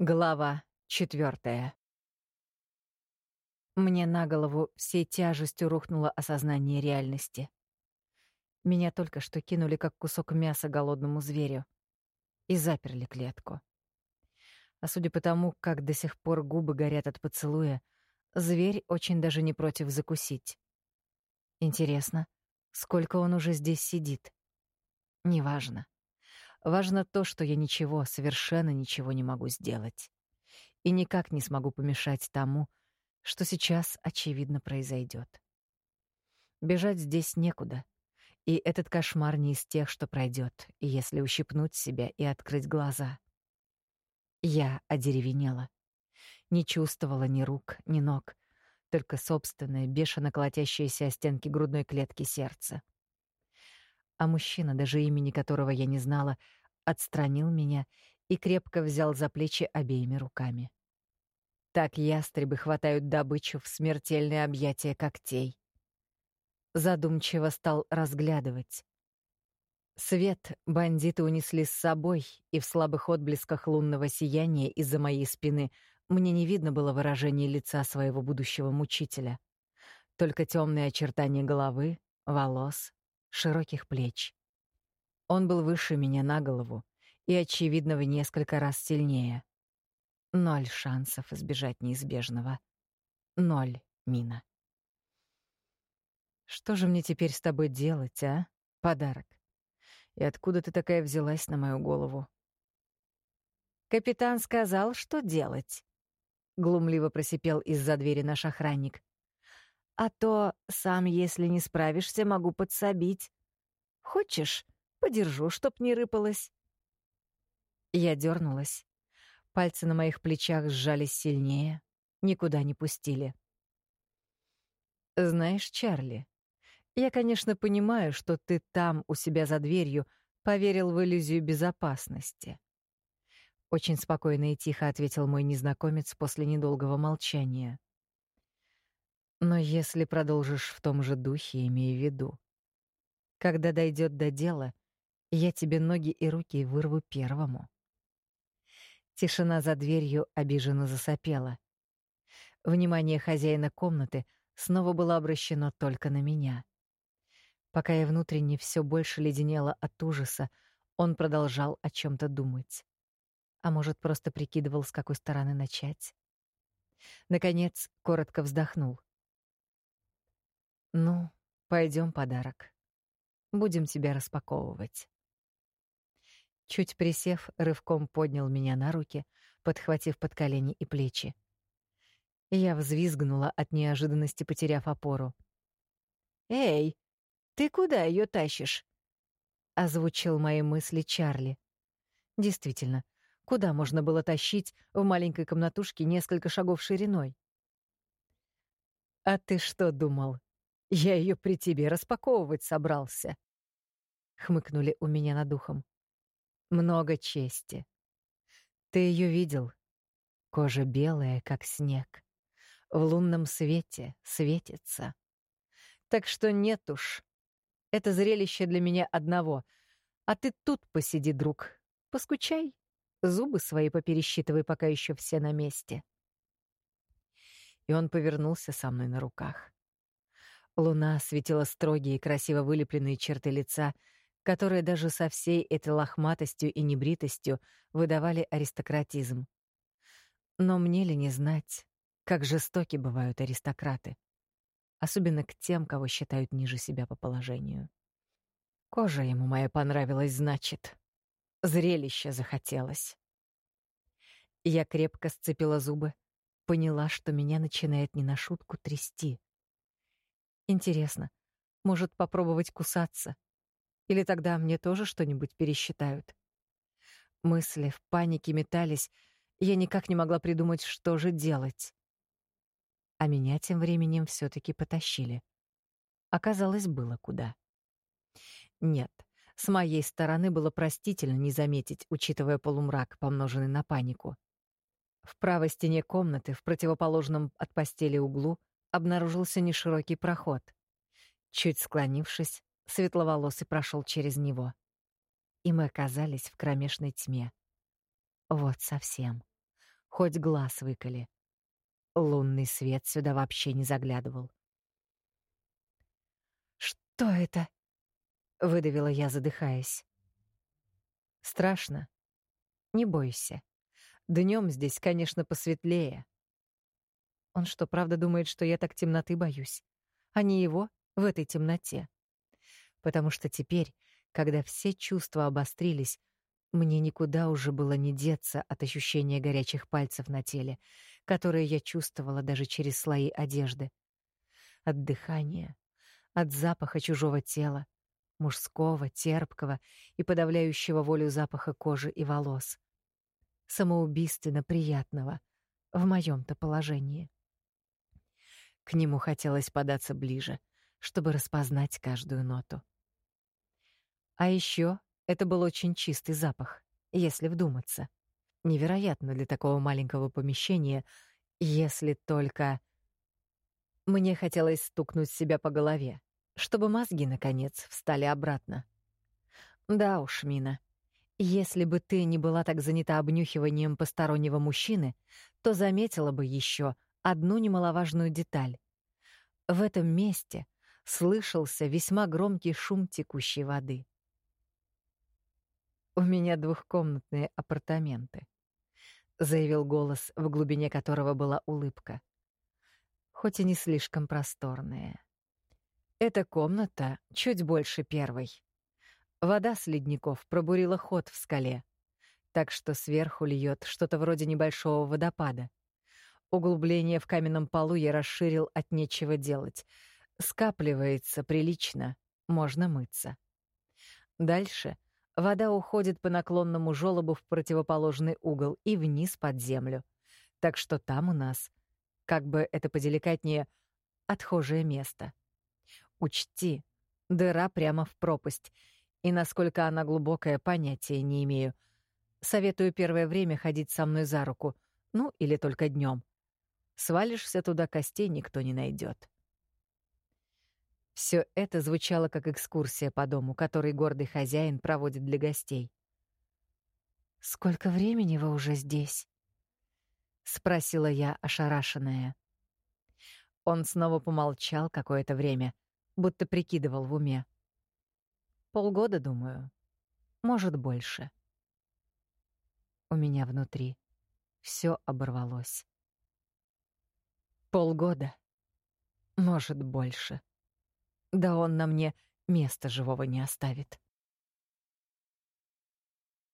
Глава четвертая. Мне на голову всей тяжестью рухнуло осознание реальности. Меня только что кинули как кусок мяса голодному зверю и заперли клетку. А судя по тому, как до сих пор губы горят от поцелуя, зверь очень даже не против закусить. Интересно, сколько он уже здесь сидит? Неважно. Важно то, что я ничего, совершенно ничего не могу сделать. И никак не смогу помешать тому, что сейчас, очевидно, произойдет. Бежать здесь некуда. И этот кошмар не из тех, что пройдет, если ущипнуть себя и открыть глаза. Я одеревенела. Не чувствовала ни рук, ни ног, только собственное, бешено колотящееся о стенки грудной клетки сердце а мужчина, даже имени которого я не знала, отстранил меня и крепко взял за плечи обеими руками. Так ястребы хватают добычу в смертельное объятие когтей. Задумчиво стал разглядывать. Свет бандиты унесли с собой, и в слабых отблесках лунного сияния из-за моей спины мне не видно было выражения лица своего будущего мучителя. Только темные очертания головы, волос, широких плеч. Он был выше меня на голову и, очевидно, в несколько раз сильнее. Ноль шансов избежать неизбежного. Ноль, Мина. Что же мне теперь с тобой делать, а? Подарок. И откуда ты такая взялась на мою голову? Капитан сказал, что делать. Глумливо просипел из-за двери наш охранник. А то сам, если не справишься, могу подсобить. Хочешь, подержу, чтоб не рыпалось?» Я дернулась. Пальцы на моих плечах сжались сильнее, никуда не пустили. «Знаешь, Чарли, я, конечно, понимаю, что ты там, у себя за дверью, поверил в иллюзию безопасности». Очень спокойно и тихо ответил мой незнакомец после недолгого молчания. Но если продолжишь в том же духе, имей в виду. Когда дойдет до дела, я тебе ноги и руки вырву первому. Тишина за дверью обиженно засопела. Внимание хозяина комнаты снова было обращено только на меня. Пока я внутренне все больше леденела от ужаса, он продолжал о чем то думать. А может, просто прикидывал, с какой стороны начать? Наконец, коротко вздохнул. Ну, пойдем подарок. Будем тебя распаковывать. Чуть присев, рывком поднял меня на руки, подхватив под колени и плечи. Я взвизгнула от неожиданности, потеряв опору. «Эй, ты куда ее тащишь?» — озвучил мои мысли Чарли. Действительно, куда можно было тащить в маленькой комнатушке несколько шагов шириной? «А ты что думал?» Я ее при тебе распаковывать собрался. Хмыкнули у меня над ухом. Много чести. Ты ее видел? Кожа белая, как снег. В лунном свете светится. Так что нет уж. Это зрелище для меня одного. А ты тут посиди, друг. Поскучай. Зубы свои попересчитывай, пока еще все на месте. И он повернулся со мной на руках. Луна осветила строгие и красиво вылепленные черты лица, которые даже со всей этой лохматостью и небритостью выдавали аристократизм. Но мне ли не знать, как жестоки бывают аристократы, особенно к тем, кого считают ниже себя по положению. Кожа ему моя понравилась, значит. Зрелище захотелось. Я крепко сцепила зубы, поняла, что меня начинает не на шутку трясти. Интересно, может попробовать кусаться? Или тогда мне тоже что-нибудь пересчитают? Мысли в панике метались, я никак не могла придумать, что же делать. А меня тем временем все таки потащили. Оказалось, было куда. Нет, с моей стороны было простительно не заметить, учитывая полумрак, помноженный на панику. В правой стене комнаты, в противоположном от постели углу, обнаружился неширокий проход. Чуть склонившись, светловолосый прошел через него. И мы оказались в кромешной тьме. Вот совсем. Хоть глаз выколи. Лунный свет сюда вообще не заглядывал. «Что это?» — выдавила я, задыхаясь. «Страшно. Не бойся. Днем здесь, конечно, посветлее». Он что, правда думает, что я так темноты боюсь? А не его в этой темноте? Потому что теперь, когда все чувства обострились, мне никуда уже было не деться от ощущения горячих пальцев на теле, которые я чувствовала даже через слои одежды. От дыхания, от запаха чужого тела, мужского, терпкого и подавляющего волю запаха кожи и волос. Самоубийственно приятного в моем-то положении. К нему хотелось податься ближе, чтобы распознать каждую ноту. А еще это был очень чистый запах, если вдуматься. Невероятно для такого маленького помещения, если только... Мне хотелось стукнуть себя по голове, чтобы мозги, наконец, встали обратно. Да уж, Мина, если бы ты не была так занята обнюхиванием постороннего мужчины, то заметила бы еще одну немаловажную деталь. В этом месте слышался весьма громкий шум текущей воды. «У меня двухкомнатные апартаменты», — заявил голос, в глубине которого была улыбка. «Хоть и не слишком просторная. Эта комната чуть больше первой. Вода с ледников пробурила ход в скале, так что сверху льет что-то вроде небольшого водопада. Углубление в каменном полу я расширил от нечего делать. Скапливается прилично, можно мыться. Дальше — Вода уходит по наклонному желобу в противоположный угол и вниз под землю. Так что там у нас, как бы это поделикатнее, отхожее место. Учти, дыра прямо в пропасть, и насколько она глубокая, понятия не имею. Советую первое время ходить со мной за руку, ну или только днем. Свалишься туда, костей никто не найдет. Все это звучало как экскурсия по дому, который гордый хозяин проводит для гостей. «Сколько времени вы уже здесь?» — спросила я, ошарашенная. Он снова помолчал какое-то время, будто прикидывал в уме. «Полгода, думаю. Может, больше». У меня внутри все оборвалось. Полгода. Может, больше. Да он на мне места живого не оставит.